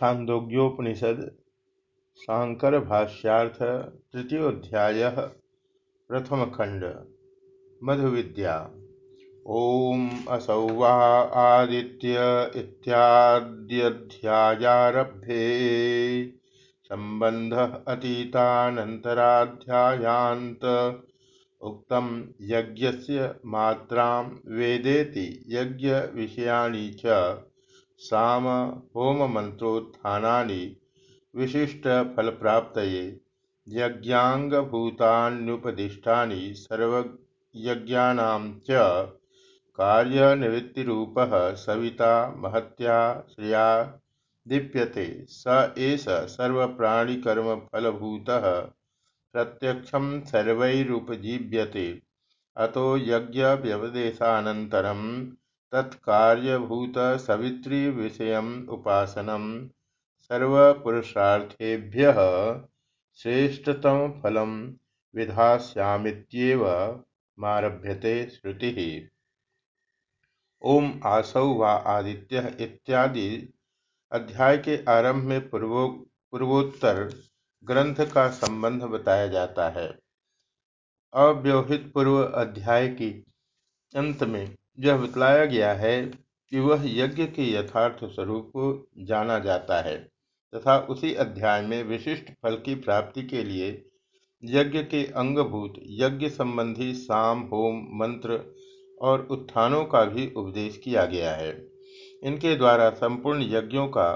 छांदोग्योपनिषद शांकर भाष्यार्थ तृतीयोध्याय प्रथम खंड मधु विद्या ओम असौ वा आदित्य इत्याद्यध्यायारभ्ये। संबंध अतीतानंतराध्यायांत उक्तम यज्ञस्य मात्रां वेदेति यज्ञ विषयाणि च। साम होम मंत्रोत्थानानि विशिष्ट फल प्राप्त यज्ञांगभूतान्युपदिष्टानि सर्वयज्ञानां च कार्यनिवृत्तिरूपः सविता महत्या श्रिया दीप्यते। स एष सर्वप्राणिकर्मफलभूतः प्रत्यक्षं सर्वैरुपजीव्यते। अतो यज्ञव्यवदेशानन्तरं तत्कार्यभूतसवितृविषयम् उपासनं सर्वपुरुषार्थेभ्यः श्रेष्ठतमफलं विधास्यामित्येव मारभ्यते श्रुतिः। ओम आसौ व आदित्य इत्यादि अध्याय के आरंभ में पूर्वो, पूर्वोत्तर ग्रंथ का संबंध बताया जाता है। अव्यवहित पूर्व अध्याय की अंत में यह बतलाया गया है कि वह यज्ञ के यथार्थ स्वरूप को जाना जाता है तथा उसी अध्याय में विशिष्ट फल की प्राप्ति के लिए यज्ञ के अंगभूत, यज्ञ संबंधी साम, होम, मंत्र और उत्थानों का भी उपदेश किया गया है। इनके द्वारा संपूर्ण यज्ञों का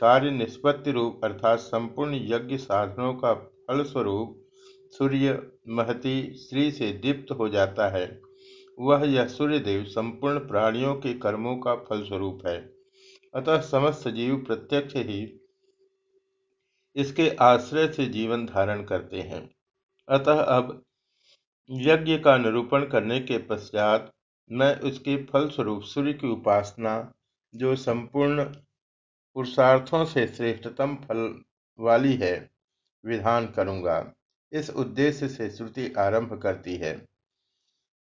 कार्य निष्पत्ति रूप अर्थात संपूर्ण यज्ञ साधनों का फलस्वरूप सूर्य, महती श्री से दीप्त हो जाता है। वह यह सूर्यदेव संपूर्ण प्राणियों के कर्मों का फलस्वरूप है। अतः समस्त जीव प्रत्यक्ष ही इसके आश्रय से जीवन धारण करते हैं। अतः अब यज्ञ का निरूपण करने के पश्चात मैं उसके फलस्वरूप सूर्य की उपासना, जो संपूर्ण पुरुषार्थों से श्रेष्ठतम फल वाली है, विधान करूँगा। इस उद्देश्य से श्रुति आरंभ करती है।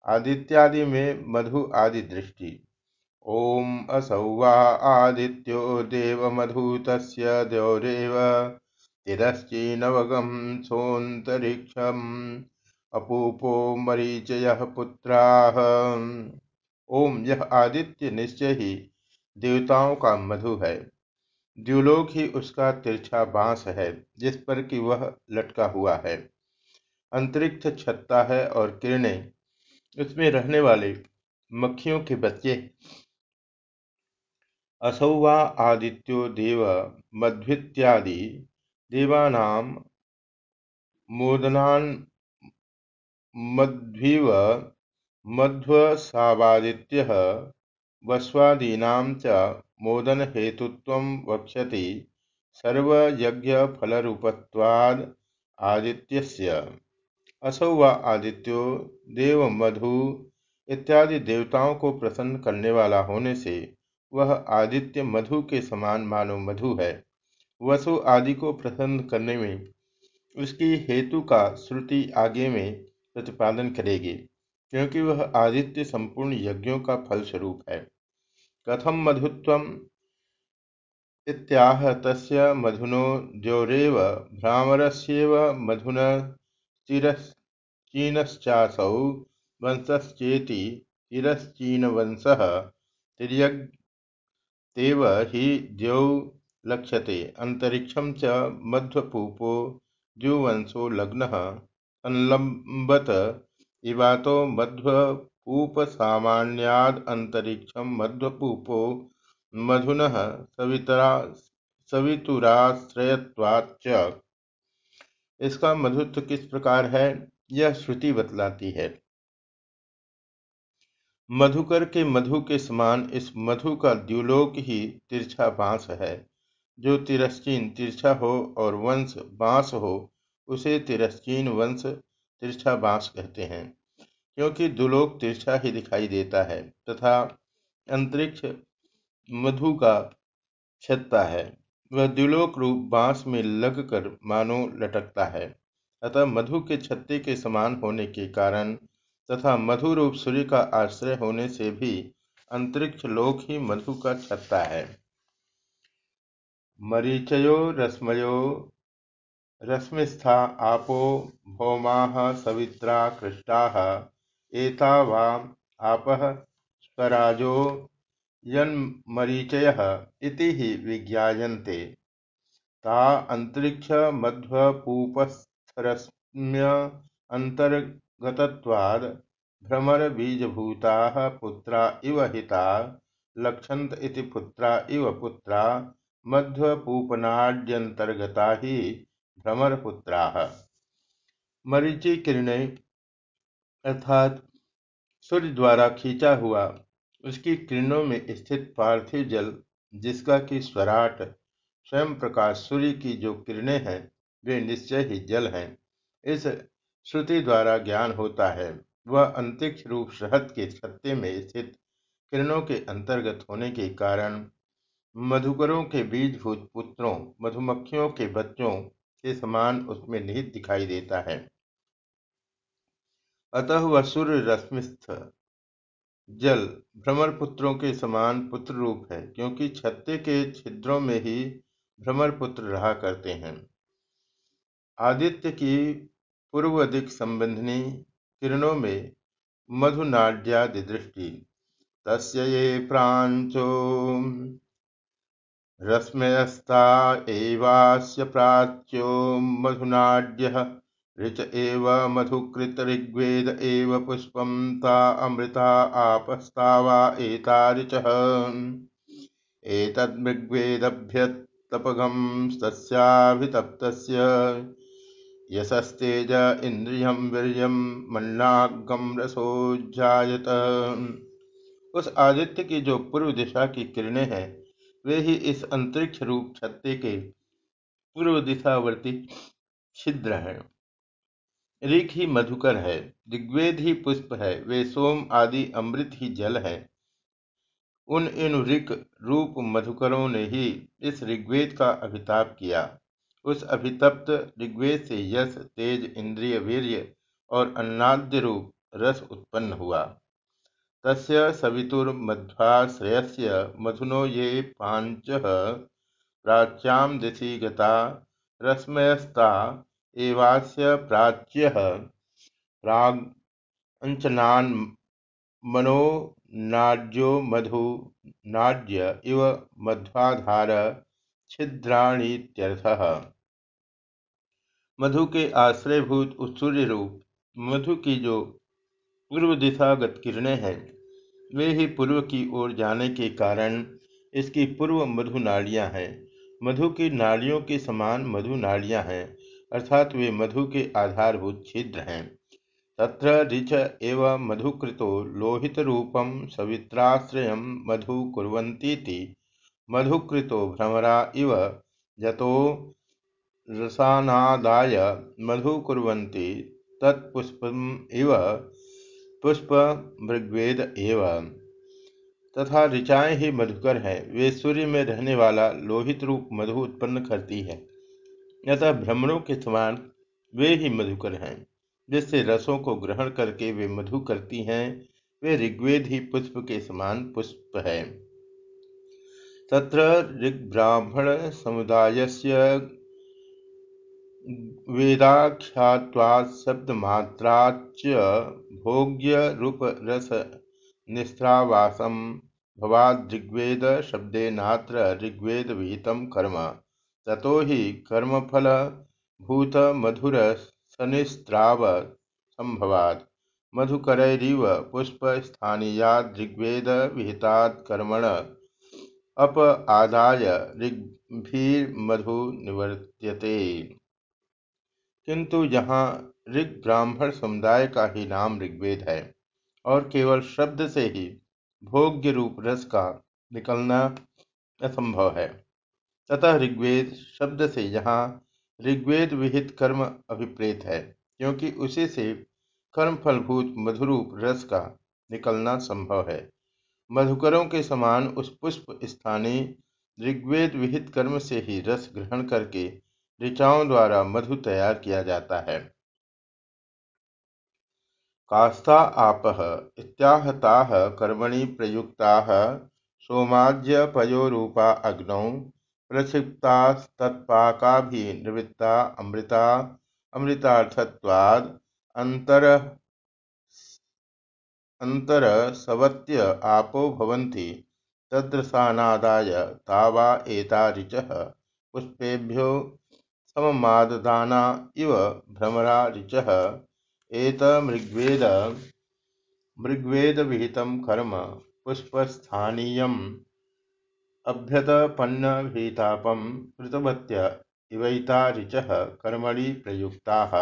आदित्यादि में मधु आदि दृष्टि। ओम असौ वा आदित्यो देवमधुत द्यौरेव। तिरश्चीनवगम सोन्तरिक्षम अपूपो मरीचय पुत्रा। ओम, यह आदित्य निश्चय ही देवताओं का मधु है। द्युलोक ही उसका तिरछा बाँस है, जिस पर कि वह लटका हुआ है। अंतरिक्ष छत्ता है और किरणें उसमें रहने वाले मक्खियों के बच्चे। असौवा, आदित्यो, देव, मध्वित्यादि देवानाम मोदनान मध्वीव मध्वसावादित्य वस्वादीना च मोदन हेतुत्वं वक्ष्यति। सर्वयज्ञफलरूपत्वाद् आदित्यस्य असौ व आदित्यो, देव मधु इत्यादि देवताओं को प्रसन्न करने वाला होने से वह आदित्य मधु के समान मानो मधु है। वसु आदि को प्रसन्न करने में उसकी हेतु का श्रुति आगे में प्रतिपादन करेगी, क्योंकि वह आदित्य संपूर्ण यज्ञों का फल स्वरूप है। कथम मधुत्व इत्याह तस्य मधुनो द्योरेव, भ्रामरस्येव मधुन चिरश्चीनश्चासौ वंशश्चेति चिरश्चीनवंशः तिर्यग्तेव हि द्यौ लक्ष्यते। अन्तरिक्षं च मध्वपूपो द्युवंशो लग्नः संलम्बत इवातो मध्वपूपसामान्यादन्तरिक्षं मध्वपूपो मधुनः सवितरा सवितुराश्रयत्वाच्च इसका मधुत्व किस प्रकार है? यह श्रुति बतलाती है। मधुकर के मधु के समान इस मधु का द्युलोक ही तिरछा बाँस है। जो तिरस्चीन तिरछा हो और वंश बाँस हो, उसे तिरस्चीन वंश तिरछा बाँस कहते हैं। क्योंकि दुलोक तिरछा ही दिखाई देता है तथा अंतरिक्ष मधु का छत्ता है। वह द्विलोक रूप बाँस में लगकर मानो लटकता है। अतः मधु के छत्ते के समान होने के कारण तथा मधु रूप सूर्य का आश्रय होने से भी अंतरिक्ष लोक ही मधु का छत्ता है। मरीचयो रश्मयो रश्मिस्था आपो भौमा सवित्रा कृष्टा एता वा आपः स्वराजो यन्मरीचयः इति हि विज्ञायन्ते। ता अन्तरिक्षमध्वपूपस्थरश्म्यन्तर्गतत्वाद् भ्रमरबीजभूताः पुत्रा इव हिता, लक्षन्त इति पुत्रा इव पुत्रा, मध्वपूपनाड्यन्तर्गता ही भ्रमरपुत्राः। मरीचि किरणें अर्थात सूर्य द्वारा खींचा हुआ उसकी किरणों में स्थित पार्थिव जल, जिसका कि स्वराट, स्वयं प्रकाश सूर्य की जो किरणें हैं, वे निश्चय ही जल हैं। इस श्रुति द्वारा ज्ञान होता है, वह अंतरिक्ष रूप शहद के छत्ते में स्थित किरणों के अंतर्गत होने के कारण मधुकरों के बीजभूत पुत्रों, मधुमक्खियों के बच्चों के समान उसमें निहित दिखाई देता है। अतः वह सूर्य रश्मिस्थ जल भ्रमरपुत्रों के समान पुत्र रूप है, क्योंकि छत्ते के छिद्रों में ही भ्रमरपुत्र रहा करते हैं। आदित्य की पूर्व दिक संबंधिनी किरणों में मधुनाड्यादि दृष्टि तस्य ये प्रांचो रश्मयस्ता एवास्य प्राच्यो मधुनाड्यः ऋच एव मधुकृत ऋग्वेद एव पुष्पं ता अमृता आपस्ता वा एता ऋचः। एतद्ऋग्वेदभ्यतपगं तस्याभितप्तस्य यशस्तेज इन्द्रियं वीर्यं मन्नागम रसोज्जायत। उस आदित्य की जो पूर्व दिशा की किरणें हैं, वे ही इस अंतरिक्ष रूप छत्ते के पूर्व दिशावर्ती छिद्र हैं। ऋख ही मधुकर है, ऋग्वेद ही पुष्प है, वे सोम आदि अमृत ही जल है। उन इन ऋक रूप मधुकरों ने ही इस ऋग्वेद का अभिताप किया। उस अभितप्त ऋग्वेद से यश, तेज इंद्रिय वीर्य और अन्नाद्य रूप रस उत्पन्न हुआ। तस्य सवितुर्मध्वाश्रयस्य मधुनो ये पाँच प्राच्याम दिशि गता रश्मयस्ता एवास्य प्राच्य मनो नाड्यो मधु नाड्य इव मध्वाधार छिद्राणीत्यर्थः। मधु के आश्रयभूत सूर्य रूप मधु की जो पूर्व दिशागत किरणें हैं, वे ही पूर्व की ओर जाने के कारण इसकी पूर्व मधु नाड़ियाँ हैं। मधु की नाड़ियों के समान मधु नाड़ियाँ हैं। अर्थात वे मधु के आधारभूत छिद्र हैं। तत्र ऋच एव मधुकृतो लोहितरूपं सवित्राश्रय मधु कुर्वन्तीति। मधुकृतो भ्रमरा इव यतो रसानादाय मधु तत्पुष्पम इव पुष्प मृग्वेद एव। तथा ऋचाएँ ही मधुकर हैं। वे सूर्य में रहने वाला लोहित रूप मधु उत्पन्न करती है। अतः भ्रमणों के समान वे ही मधुकर हैं, जिससे रसों को ग्रहण करके वे मधु करती हैं, वे ऋग्वेद ही पुष्प के समान पुष्प है। तत्र ऋग्ब्राह्मण समुदायस्य वेदाख्यात्वात् शब्दमात्राच्च भोग्य रूप रस निस्त्रावासम भवाद ऋग्वेद शब्देनात्र ऋग्वेद विहितम कर्म। ततो ही ऋग्वेद विहितात् कर्मण। अप आदाय ऋग्भीर्मधु निवर्त्यते किंतु यहाँ ऋग ब्राह्मण समुदाय का ही नाम ऋग्वेद है और केवल शब्द से ही भोग्य रूप रस का निकलना असंभव है। तथा ऋग्वेद शब्द से यहाँ ऋग्वेद विहित कर्म अभिप्रेत है, क्योंकि उसी से कर्म, फलभूत, मधुरूप रस का निकलना संभव है। मधुकरों के समान उस पुष्प स्थानीय ऋग्वेद विहित कर्म से ही रस ग्रहण करके ऋचाओं द्वारा मधु तैयार किया जाता है। कास्ता आपः इत्याहताः कर्मणि प्रयुक्ताः सोमाज्यपयोरूपा अग्नौ प्रक्षिप्तास्तत्पाकाभिनिवृत्ता, अमृता, अमृतार्थत्वाद् अंतर अंतरसवत्य आपो भवन्ति तदृशानादाय तावा एता ऋचः पुष्पेभ्यो सममाददाना इव भ्रमरा ऋचः एतमृग्वेद, मृग्वेदविहितं कर्म, पुष्पस्थानीयम्। अभ्यतपन्नभीतापं कृतवत्य इवैता कर्मणि प्रयुक्ताः।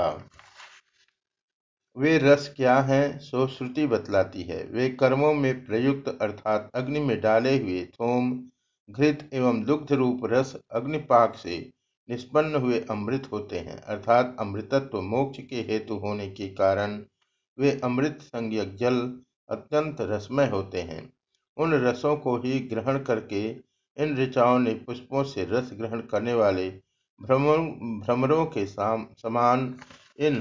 वे रस क्या हैं, सो श्रुति बतलाती है। वे कर्मों में प्रयुक्त अर्थात अग्नि में डाले हुए थोम, घृत एवं दुग्ध रूप रस अग्निपाक से निष्पन्न हुए अमृत होते हैं। अर्थात अमृतत्व मोक्ष के हेतु होने के कारण वे अमृत संज्ञक जल अत्यंत रसमय होते हैं। उन रसों को ही ग्रहण करके इन ऋचाओं ने पुष्पों से रस ग्रहण करने वाले भ्रमरों के समान इन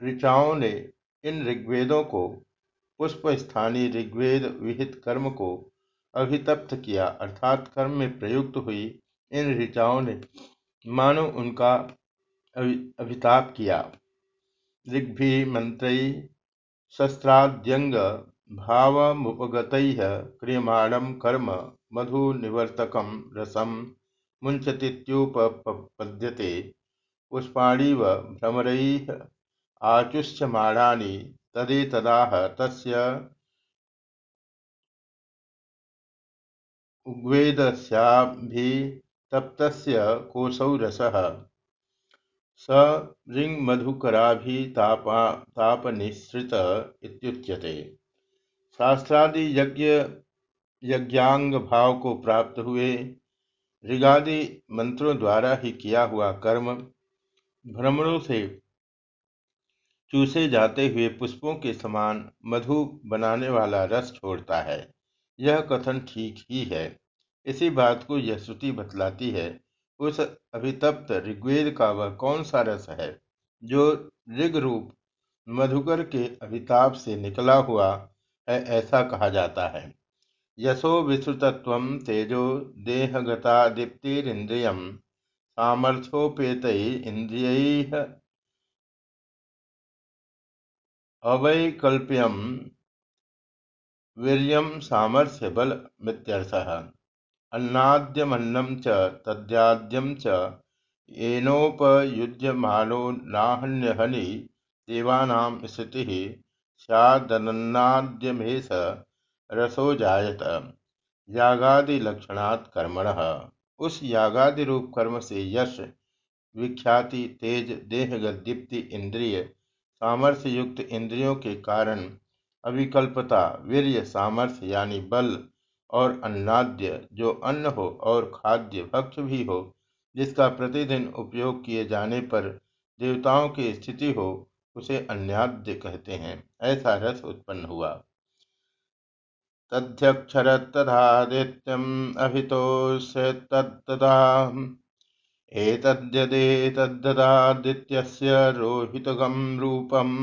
ऋचाओं ने इन ऋग्वेदों को पुष्प स्थानीय ऋग्वेद विहित कर्म को अभितप्त किया। अर्थात कर्म में प्रयुक्त हुई इन ऋचाओं ने मानो उनका अभिताप किया। ऋग्भि मंत्र शस्त्राद्यंग भावमुपगत क्रियमाणं कर्म मधुनिवर्तकं रसं मुञ्चतीत्युपपद्यते। पुष्पाणिव भ्रमरैः आचुष्यमाणानि तदेतदाह तस्य उग्वेदस्याभितप्तस्य कोशौ रसः। स ऋङ्मधुकराभितापनिःसृत इत्युच्यते। शास्त्रादि यज्ञ यज्ञांग भाव को प्राप्त हुए। ऋगादि मंत्रों द्वारा ही किया हुआ कर्म भ्रमणों से चूसे जाते हुए पुष्पों के समान मधु बनाने वाला रस छोड़ता है। यह कथन ठीक ही है। इसी बात को यह श्रुति बतलाती है, उस अभितप्त ऋग्वेद का वह कौन सा रस है, जो ऋग रूप मधुकर के अभिताप से निकला हुआ है ऐसा कहा जाता है। यशो विश्रुतत्व तेजो देहगता दीप्तिरिंद्रियम सामर्थ्योपेत इंद्रिय अवैकल्प्यम वीर्यम सामर्थ्य बल मित्यर्थः अन्नाद्यमन्नं च तद्याद्यं च येनोपयुज्यमानो नाहन्यहनि देवानां स्थितिः रसो जायत यागादि लक्षणात् कर्मण। उस यागादि रूप कर्म से यश, विख्याति, तेज देहगत दीप्ति इंद्रिय, सामर्थ्य युक्त इंद्रियों के कारण अविकल्पता, वीर्य, सामर्थ्य यानी बल और अन्नाद्य, जो अन्न हो और खाद्य भक्ष भी हो, जिसका प्रतिदिन उपयोग किए जाने पर देवताओं की स्थिति हो, उसे अन्याद्य कहते हैं। ऐसा रस उत्पन्न हुआ। तथ्यक्षरतदादित्यम अभितोषतदा एतद्यदेतद्ददादित्यस्य रोहितगम रूपम।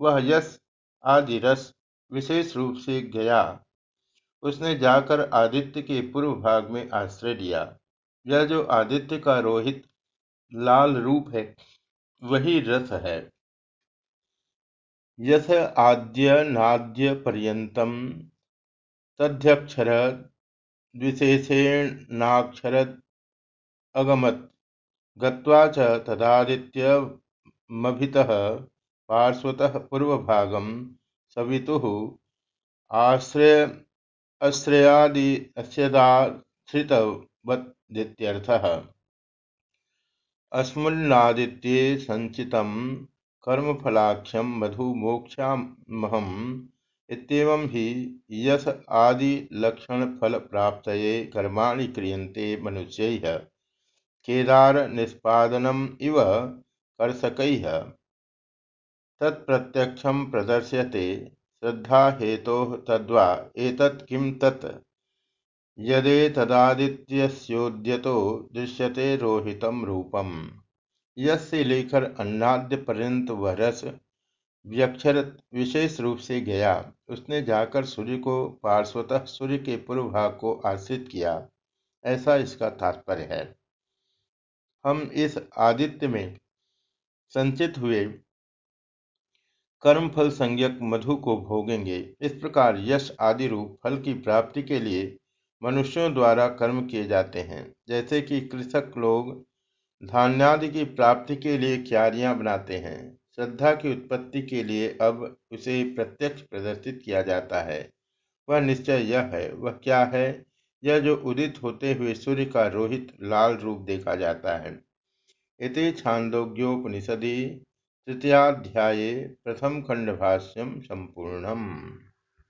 वह यश आदि रस विशेष रूप से गया उसने जाकर आदित्य के पूर्व भाग में आश्रय लिया। यह जो आदित्य का रोहित लाल रूप है, वही रस है। यथ आद्य नाद्य पर्यतम तध्यक्षर विशेषेणाक्षर अगमत। गत्वा च तदादित्यमभितः पार्श्वतः पूर्वभागं सवितुः आश्रय अस्यादित्यर्थः अस्मुन्नादित्ये सञ्चितं कर्मफलाख्यं मधुमोक्षामहम् इत्येवं हि यश आदिलक्षणफलप्राप्तये कर्माणि क्रियन्ते मनुष्यैः। केदारनिष्पादनम् इव कर्षकैः। तत्प्रत्यक्षं प्रदर्श्यते श्रद्धाहेतोः तद्वा एतत् किं तत्? यदेतदादित्यस्योद्यतो दृश्यते रोहितं रूपम्। यस्य लेकर अन्नाद्य पर्यंत वह रस व्यक्षर विशेष रूप से गया। उसने जाकर सूर्य को पार्श्वतः सूर्य के पूर्व भाग को आश्रित किया। ऐसा इसका तात्पर्य है। हम इस आदित्य में संचित हुए कर्मफल संज्ञक मधु को भोगेंगे। इस प्रकार यश आदि रूप फल की प्राप्ति के लिए मनुष्यों द्वारा कर्म किए जाते हैं। जैसे कि कृषक लोग धान्यादि की प्राप्ति के लिए क्यारियाँ बनाते हैं। श्रद्धा की उत्पत्ति के लिए अब उसे प्रत्यक्ष प्रदर्शित किया जाता है। वह निश्चय यह है, वह क्या है? यह जो उदित होते हुए सूर्य का रोहित लाल रूप देखा जाता है। इति छांदोग्योपनिषदि तृतीयाध्याय प्रथम खंडभाष्यम संपूर्णम।